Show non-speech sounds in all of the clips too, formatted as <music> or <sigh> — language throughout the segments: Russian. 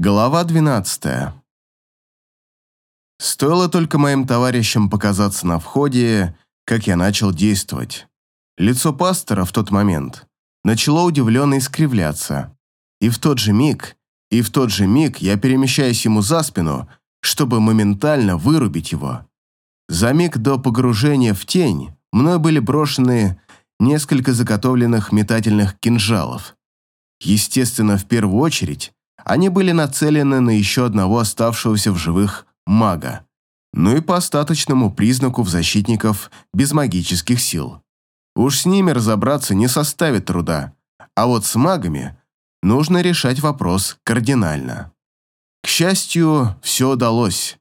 Глава 12. Стоило только моим товарищам показаться на входе, как я начал действовать. Лицо пастора в тот момент начало удивленно искривляться. И в тот же миг, и в тот же миг я перемещаюсь ему за спину, чтобы моментально вырубить его. За миг до погружения в тень мной были брошены несколько заготовленных метательных кинжалов. Естественно, в первую очередь, они были нацелены на еще одного оставшегося в живых мага, ну и по остаточному признаку в защитников без магических сил. Уж с ними разобраться не составит труда, а вот с магами нужно решать вопрос кардинально. К счастью, все удалось.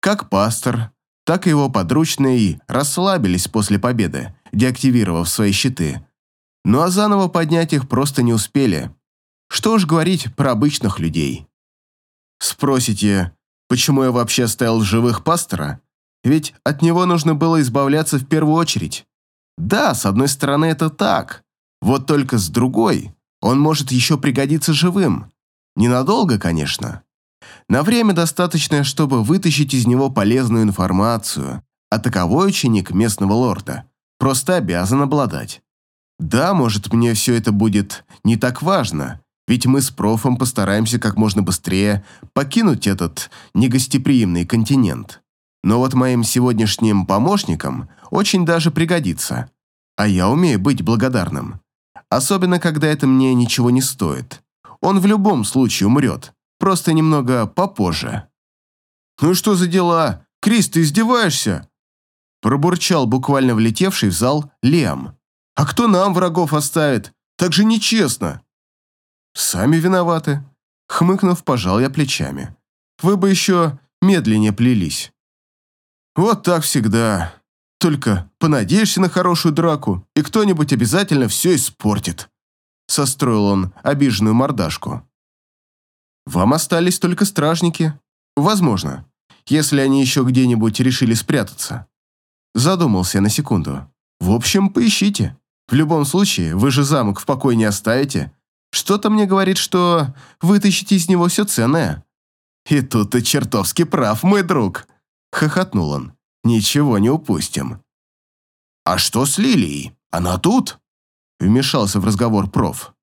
Как пастор, так и его подручные расслабились после победы, деактивировав свои щиты. Ну а заново поднять их просто не успели – что уж говорить про обычных людей. Спросите, почему я вообще оставил живых пастора? Ведь от него нужно было избавляться в первую очередь. Да, с одной стороны это так. Вот только с другой, он может еще пригодиться живым. Ненадолго, конечно. На время достаточно, чтобы вытащить из него полезную информацию, а таковой ученик местного лорда просто обязан обладать. Да, может, мне все это будет не так важно, ведь мы с профом постараемся как можно быстрее покинуть этот негостеприимный континент. Но вот моим сегодняшним помощникам очень даже пригодится. А я умею быть благодарным. Особенно, когда это мне ничего не стоит. Он в любом случае умрет, просто немного попозже. «Ну что за дела? Крис, ты издеваешься?» Пробурчал буквально влетевший в зал Лиам. «А кто нам врагов оставит? Так же нечестно!» «Сами виноваты», — хмыкнув, пожал я плечами. «Вы бы еще медленнее плелись». «Вот так всегда. Только понадеешься на хорошую драку, и кто-нибудь обязательно все испортит», — состроил он обиженную мордашку. «Вам остались только стражники. Возможно, если они еще где-нибудь решили спрятаться». Задумался на секунду. «В общем, поищите. В любом случае, вы же замок в покое не оставите, что-то мне говорит, что вытащите из него все ценное. И тут ты чертовски прав, мой друг. Хохотнул он. Ничего не упустим. А что с Лилией? Она тут? Вмешался в разговор проф.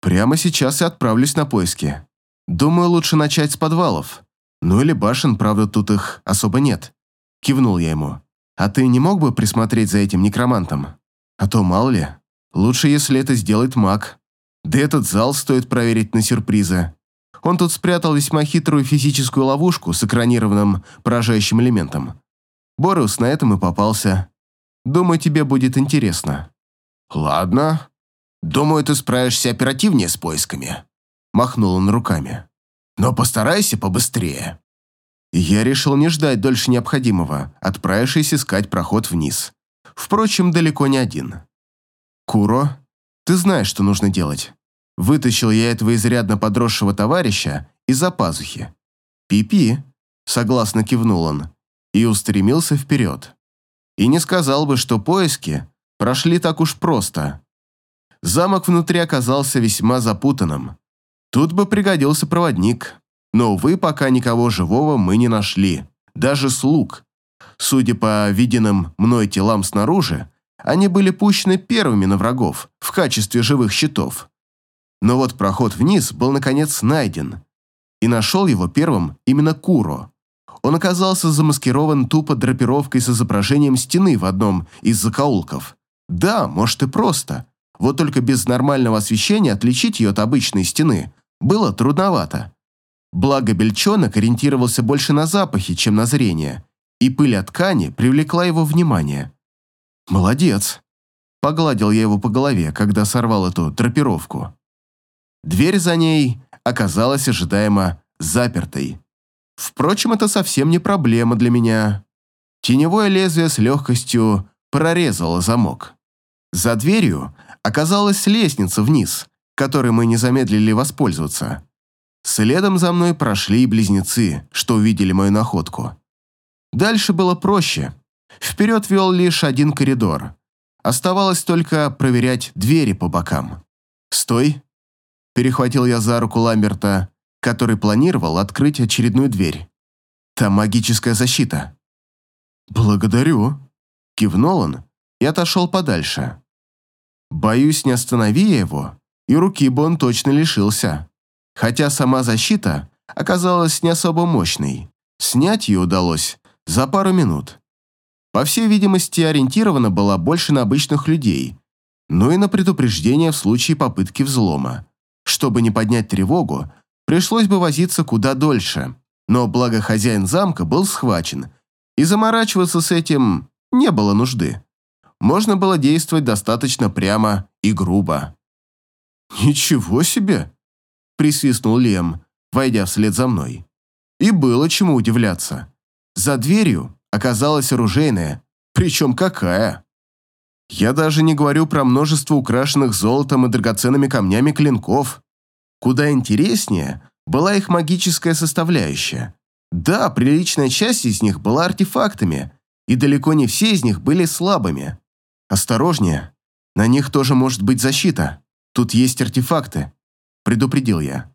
Прямо сейчас и отправлюсь на поиски. Думаю, лучше начать с подвалов. Ну или башен, правда, тут их особо нет. Кивнул я ему. А ты не мог бы присмотреть за этим некромантом? А то мало ли. Лучше, если это сделает маг. Да этот зал стоит проверить на сюрпризы. Он тут спрятал весьма хитрую физическую ловушку с экранированным поражающим элементом. Борус на этом и попался. Думаю, тебе будет интересно. Ладно. Думаю, ты справишься оперативнее с поисками. Махнул он руками. Но постарайся побыстрее. Я решил не ждать дольше необходимого, отправившись искать проход вниз. Впрочем, далеко не один. Куро, ты знаешь, что нужно делать. Вытащил я этого изрядно подросшего товарища из-за пазухи. «Пи-пи», — согласно кивнул он, и устремился вперед. И не сказал бы, что поиски прошли так уж просто. Замок внутри оказался весьма запутанным. Тут бы пригодился проводник, но, увы, пока никого живого мы не нашли, даже слуг. Судя по виденным мной телам снаружи, они были пущены первыми на врагов в качестве живых щитов. Но вот проход вниз был наконец найден. И нашел его первым именно Куро. Он оказался замаскирован тупо драпировкой с изображением стены в одном из закоулков. Да, может и просто. Вот только без нормального освещения отличить ее от обычной стены было трудновато. Благо бельчонок ориентировался больше на запахи, чем на зрение, и пыль от ткани привлекла его внимание. «Молодец!» Погладил я его по голове, когда сорвал эту драпировку. Дверь за ней оказалась ожидаемо запертой. Впрочем, это совсем не проблема для меня. Теневое лезвие с легкостью прорезало замок. За дверью оказалась лестница вниз, которой мы не замедлили воспользоваться. Следом за мной прошли и близнецы, что увидели мою находку. Дальше было проще. Вперед вел лишь один коридор. Оставалось только проверять двери по бокам. «Стой!» Перехватил я за руку Ламберта, который планировал открыть очередную дверь. Там магическая защита. «Благодарю», — кивнул он и отошел подальше. Боюсь, не останови его, и руки бы он точно лишился. Хотя сама защита оказалась не особо мощной. Снять ее удалось за пару минут. По всей видимости, ориентирована была больше на обычных людей, но и на предупреждение в случае попытки взлома. Чтобы не поднять тревогу, пришлось бы возиться куда дольше, но благо хозяин замка был схвачен, и заморачиваться с этим не было нужды можно было действовать достаточно прямо и грубо. «Ничего себе!» – присвистнул Лем, войдя вслед за мной. И было чему удивляться. За дверью оказалась оружейная, причем какая. Я даже не говорю про множество украшенных золотом и драгоценными камнями клинков. Куда интереснее была их магическая составляющая. Да, приличная часть из них была артефактами, и далеко не все из них были слабыми. «Осторожнее, на них тоже может быть защита. Тут есть артефакты», – предупредил я.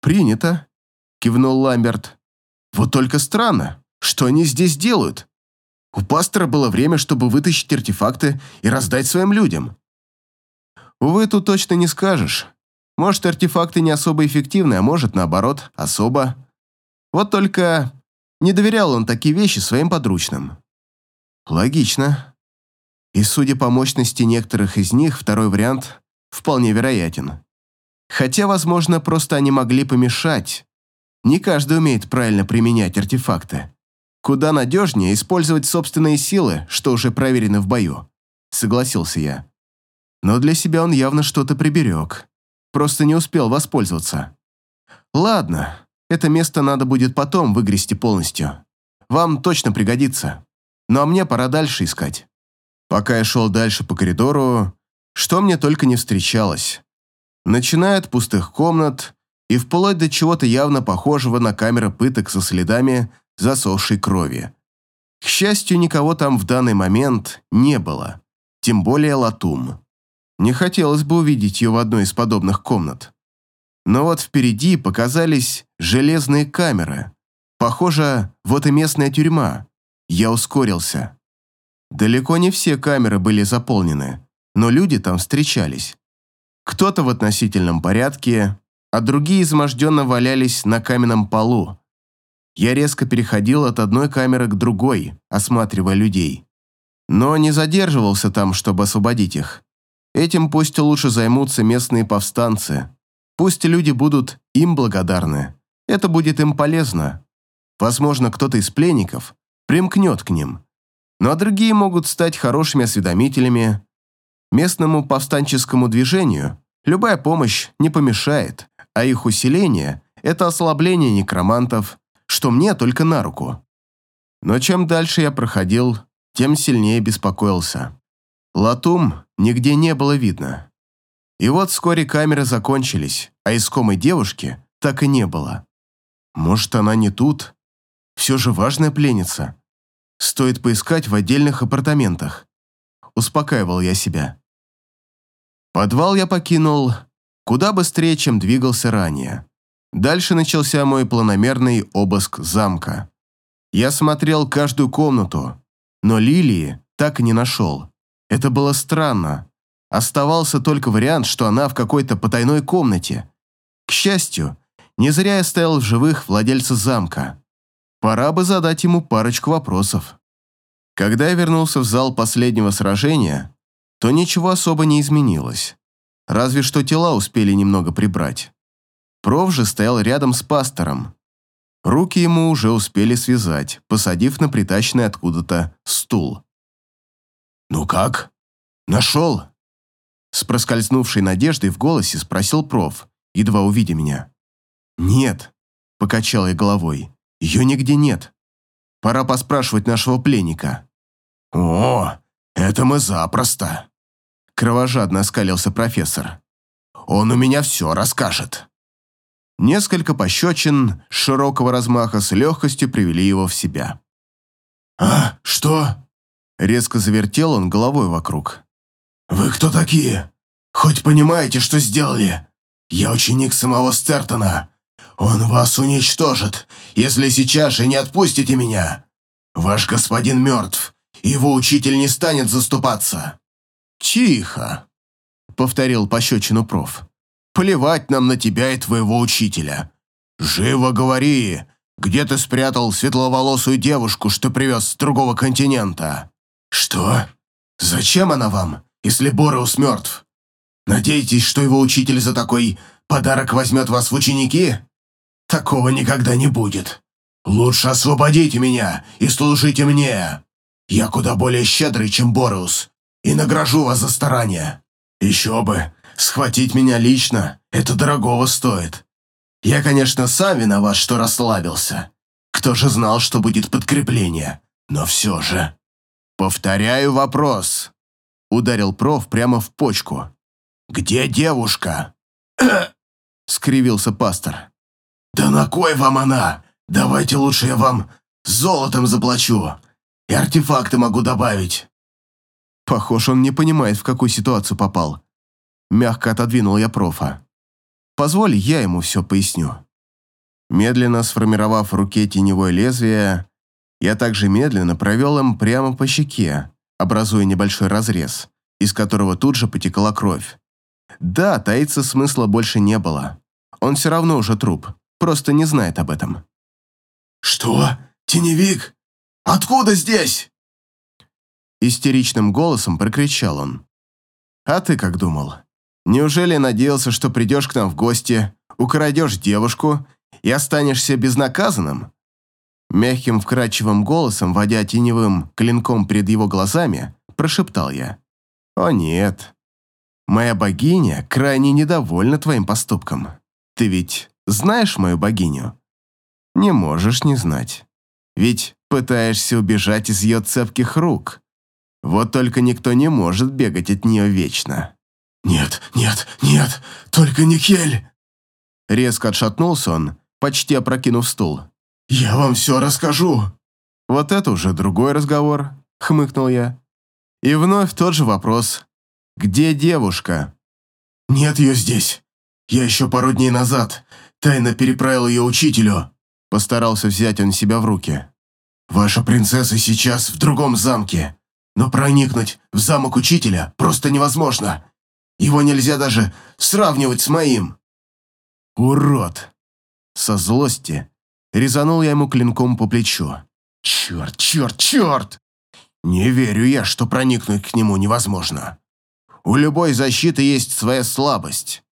«Принято», – кивнул Ламберт. «Вот только странно, что они здесь делают? У пастора было время, чтобы вытащить артефакты и раздать своим людям». «Увы, тут точно не скажешь. Может, артефакты не особо эффективны, а может, наоборот, особо. Вот только не доверял он такие вещи своим подручным». «Логично», и судя по мощности некоторых из них, второй вариант вполне вероятен. Хотя, возможно, просто они могли помешать. Не каждый умеет правильно применять артефакты. Куда надежнее использовать собственные силы, что уже проверено в бою, согласился я. Но для себя он явно что-то приберег. Просто не успел воспользоваться. Ладно, это место надо будет потом выгрести полностью. Вам точно пригодится. Ну а мне пора дальше искать. Пока я шел дальше по коридору, что мне только не встречалось. Начиная от пустых комнат и вплоть до чего-то явно похожего на камеры пыток со следами засохшей крови. К счастью, никого там в данный момент не было, тем более Латум. Не хотелось бы увидеть ее в одной из подобных комнат. Но вот впереди показались железные камеры. Похоже, вот и местная тюрьма. Я ускорился. Далеко не все камеры были заполнены, но люди там встречались. Кто-то в относительном порядке, а другие изможденно валялись на каменном полу. Я резко переходил от одной камеры к другой, осматривая людей. Но не задерживался там, чтобы освободить их. Этим пусть лучше займутся местные повстанцы. Пусть люди будут им благодарны. Это будет им полезно. Возможно, кто-то из пленников примкнет к ним, ну а другие могут стать хорошими осведомителями. Местному повстанческому движению любая помощь не помешает, а их усиление – это ослабление некромантов, что мне только на руку. Но чем дальше я проходил, тем сильнее беспокоился. Латум нигде не было видно. И вот вскоре камеры закончились, а искомой девушки так и не было. Может, она не тут? Все же важная пленница. Стоит поискать в отдельных апартаментах. Успокаивал я себя. Подвал я покинул куда быстрее, чем двигался ранее. Дальше начался мой планомерный обыск замка. Я смотрел каждую комнату, но Лилии так и не нашел. Это было странно. Оставался только вариант, что она в какой-то потайной комнате. К счастью, не зря я стоял в живых владельца замка. Пора бы задать ему парочку вопросов. Когда я вернулся в зал последнего сражения, то ничего особо не изменилось. Разве что тела успели немного прибрать. Проф же стоял рядом с пастором. Руки ему уже успели связать, посадив на притащенный откуда-то стул. «Ну как? Нашел?» С проскользнувшей надеждой в голосе спросил проф, едва увидя меня. «Нет», — покачал я головой. Ее нигде нет. Пора поспрашивать нашего пленника». «О, это мы запросто!» Кровожадно оскалился профессор. «Он у меня все расскажет». Несколько пощечин широкого размаха с легкостью привели его в себя. «А, что?» Резко завертел он головой вокруг. «Вы кто такие? Хоть понимаете, что сделали? Я ученик самого Стертона. Он вас уничтожит, если сейчас же не отпустите меня. Ваш господин мертв, его учитель не станет заступаться». «Тихо», — повторил пощечину проф. «Плевать нам на тебя и твоего учителя. Живо говори, где ты спрятал светловолосую девушку, что привез с другого континента?» «Что? Зачем она вам, если Бореус мертв? Надеетесь, что его учитель за такой подарок возьмет вас в ученики? Такого никогда не будет. Лучше освободите меня и служите мне. Я куда более щедрый, чем Бореус, и награжу вас за старание. Еще бы, схватить меня лично – это дорогого стоит. Я, конечно, сам виноват, что расслабился. Кто же знал, что будет подкрепление? Но все же... «Повторяю вопрос», — ударил проф прямо в почку. «Где девушка?» <clears throat> — скривился пастор. «Да на кой вам она? Давайте лучше я вам золотом заплачу. И артефакты могу добавить». Похож, он не понимает, в какую ситуацию попал. Мягко отодвинул я профа. Позволь, я ему все поясню. Медленно сформировав в руке теневое лезвие, я также медленно провел им прямо по щеке, образуя небольшой разрез, из которого тут же потекла кровь. Да, таиться смысла больше не было. Он все равно уже труп, просто не знает об этом. «Что? Теневик? Откуда здесь?» Истеричным голосом прокричал он. «А ты как думал? Неужели надеялся, что придешь к нам в гости, украдешь девушку и останешься безнаказанным?» Мягким вкрадчивым голосом, водя теневым клинком перед его глазами, прошептал я. «О нет, моя богиня крайне недовольна твоим поступком. Ты ведь знаешь мою богиню?» «Не можешь не знать. Ведь пытаешься убежать из ее цепких рук. Вот только никто не может бегать от нее вечно». «Нет, нет, нет, только не Кель!» Резко отшатнулся он, почти опрокинув стул. «Я вам все расскажу!» «Вот это уже другой разговор», — хмыкнул я. И вновь тот же вопрос. «Где девушка?» «Нет ее здесь. Я еще пару дней назад тайно переправил ее учителю». Постарался взять он себя в руки. «Ваша принцесса сейчас в другом замке, но проникнуть в замок учителя просто невозможно. Его нельзя даже сравнивать с моим». «Урод!» Со злости резанул я ему клинком по плечу. «Черт, черт, черт! Не верю я, что проникнуть к нему невозможно. У любой защиты есть своя слабость.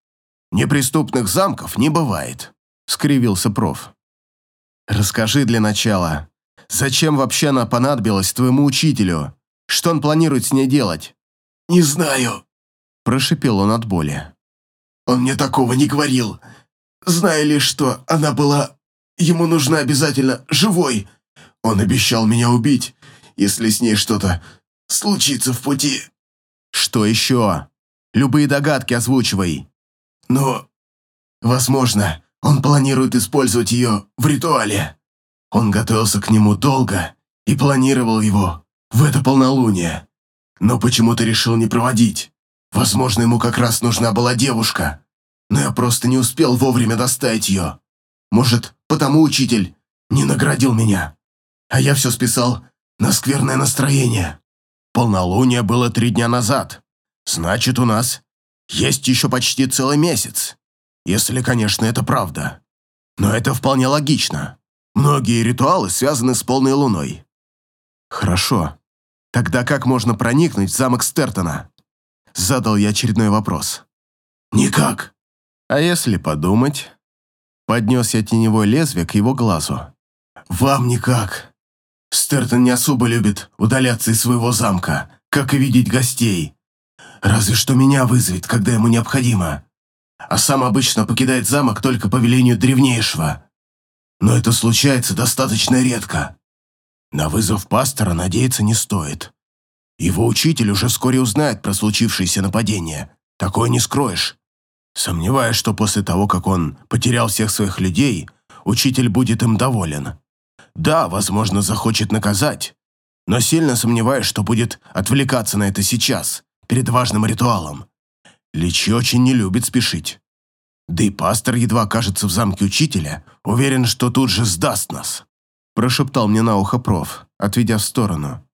Неприступных замков не бывает», — скривился проф. «Расскажи для начала, зачем вообще она понадобилась твоему учителю? Что он планирует с ней делать?» «Не знаю», Прошипел он от боли. «Он мне такого не говорил. Зная лишь, что она была... Ему нужна обязательно живой. Он обещал меня убить, если с ней что-то случится в пути». «Что еще? Любые догадки озвучивай». «Но, возможно, он планирует использовать ее в ритуале. Он готовился к нему долго и планировал его в это полнолуние, но почему-то решил не проводить. Возможно, ему как раз нужна была девушка, но я просто не успел вовремя доставить ее. Может, потому учитель не наградил меня. А я все списал на скверное настроение. Полнолуние было три дня назад. Значит, у нас есть еще почти целый месяц. Если, конечно, это правда. Но это вполне логично. Многие ритуалы связаны с полной луной. Хорошо. Тогда как можно проникнуть в замок Стертона? Задал я очередной вопрос. «Никак». «А если подумать?» Поднес я теневое лезвие к его глазу. «Вам никак. Стертон не особо любит удаляться из своего замка, как и видеть гостей. Разве что меня вызовет, когда ему необходимо. А сам обычно покидает замок только по велению древнейшего. Но это случается достаточно редко. На вызов пастора надеяться не стоит. Его учитель уже вскоре узнает про случившееся нападение. Такое не скроешь. Сомневаюсь, что после того, как он потерял всех своих людей, учитель будет им доволен. Да, возможно, захочет наказать, но сильно сомневаюсь, что будет отвлекаться на это сейчас, перед важным ритуалом. Личи очень не любит спешить. Да и пастор едва окажется в замке учителя, уверен, что тут же сдаст нас. Прошептал мне на ухо проф, отведя в сторону.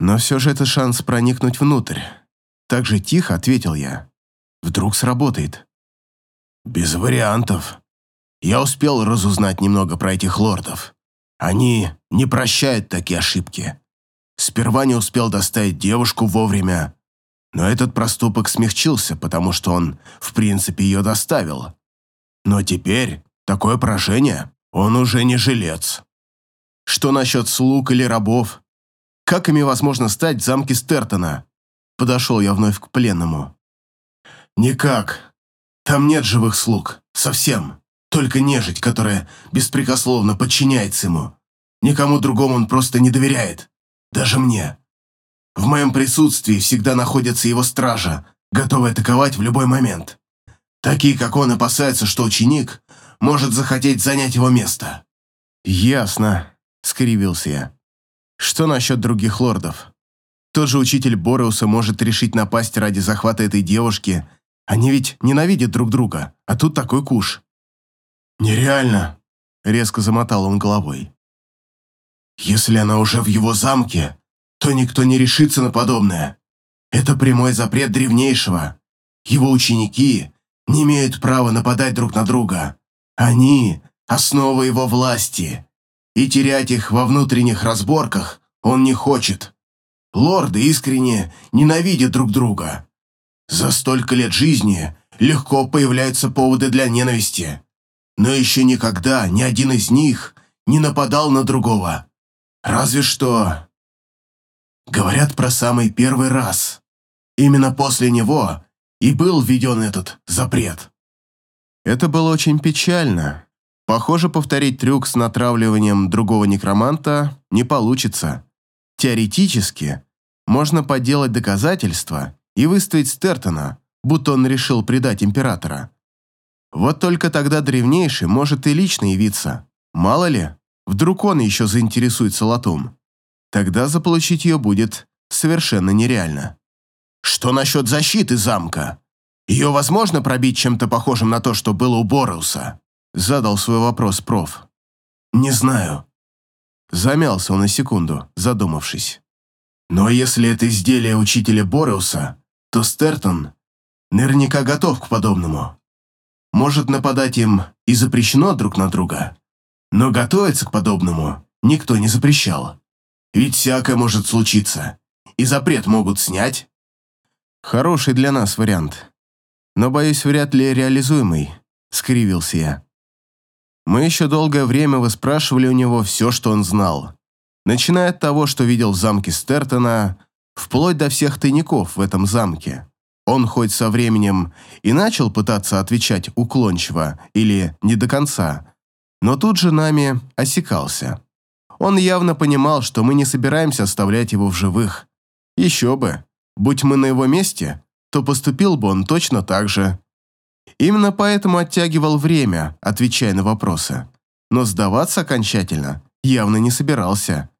Но все же это шанс проникнуть внутрь. Так же тихо ответил я. Вдруг сработает. Без вариантов. Я успел разузнать немного про этих лордов. Они не прощают такие ошибки. Сперва не успел доставить девушку вовремя, но этот проступок смягчился, потому что он, в принципе, ее доставил. Но теперь такое поражение, он уже не жилец. Что насчет слуг или рабов? Как ими возможно стать в замке Стертона? Подошел я вновь к пленному. Никак. Там нет живых слуг. Совсем. Только нежить, которая беспрекословно подчиняется ему. Никому другому он просто не доверяет. Даже мне. В моем присутствии всегда находится его стража, готовая атаковать в любой момент. Такие, как он, опасаются, что ученик может захотеть занять его место. «Ясно», — скривился я. «Что насчет других лордов? Тот же учитель Бореуса может решить напасть ради захвата этой девушки. Они ведь ненавидят друг друга, а тут такой куш». «Нереально», — резко замотал он головой. «Если она уже в его замке, то никто не решится на подобное. Это прямой запрет древнейшего. Его ученики не имеют права нападать друг на друга. Они – основа его власти. И терять их во внутренних разборках он не хочет. Лорды искренне ненавидят друг друга. За столько лет жизни легко появляются поводы для ненависти. Но еще никогда ни один из них не нападал на другого. Разве что... Говорят про самый первый раз. Именно после него и был введен этот запрет. Это было очень печально. Похоже, повторить трюк с натравливанием другого некроманта не получится. Теоретически, можно подделать доказательства и выставить Стертона, будто он решил предать императора. Вот только тогда древнейший может и лично явиться. Мало ли, вдруг он еще заинтересуется лотом. Тогда заполучить ее будет совершенно нереально. Что насчет защиты замка? Ее возможно пробить чем-то похожим на то, что было у Боруса? Задал свой вопрос проф. Не знаю. Замялся он на секунду, задумавшись. Но если это изделие учителя Боруса, то Стертон наверняка готов к подобному. Может, нападать им и запрещено друг на друга, но готовиться к подобному никто не запрещал. Ведь всякое может случиться, и запрет могут снять. Хороший для нас вариант. Но, боюсь, вряд ли реализуемый, скривился я. Мы еще долгое время выспрашивали у него все, что он знал. Начиная от того, что видел в замке Стертона, вплоть до всех тайников в этом замке. Он хоть со временем и начал пытаться отвечать уклончиво или не до конца, но тут же нами осекался. Он явно понимал, что мы не собираемся оставлять его в живых. Еще бы. Будь мы на его месте, то поступил бы он точно так же. Именно поэтому оттягивал время, отвечая на вопросы. Но сдаваться окончательно явно не собирался.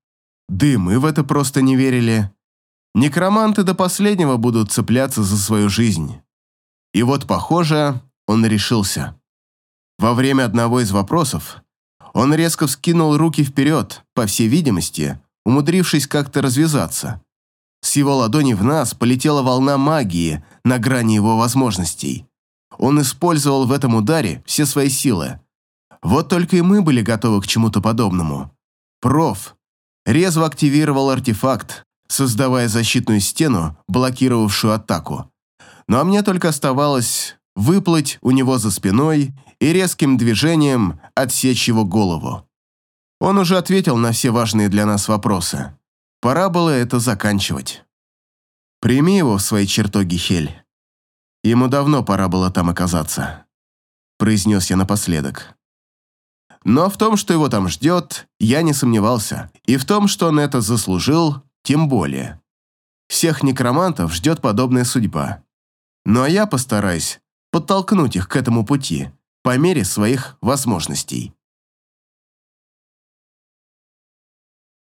Да и мы в это просто не верили. Некроманты до последнего будут цепляться за свою жизнь. И вот, похоже, он решился. Во время одного из вопросов он резко вскинул руки вперед, по всей видимости, умудрившись как-то развязаться. С его ладони в нас полетела волна магии на грани его возможностей. Он использовал в этом ударе все свои силы. Вот только и мы были готовы к чему-то подобному. Проф резво активировал артефакт, создавая защитную стену, блокировавшую атаку. Ну мне только оставалось выплыть у него за спиной и резким движением отсечь его голову. Он уже ответил на все важные для нас вопросы. Пора было это заканчивать. Прими его в свои чертоги, Хель. Ему давно пора было там оказаться, произнес я напоследок. Но в том, что его там ждет, я не сомневался, и в том, что он это заслужил, тем более. Всех некромантов ждет подобная судьба. Ну а я постараюсь подтолкнуть их к этому пути по мере своих возможностей.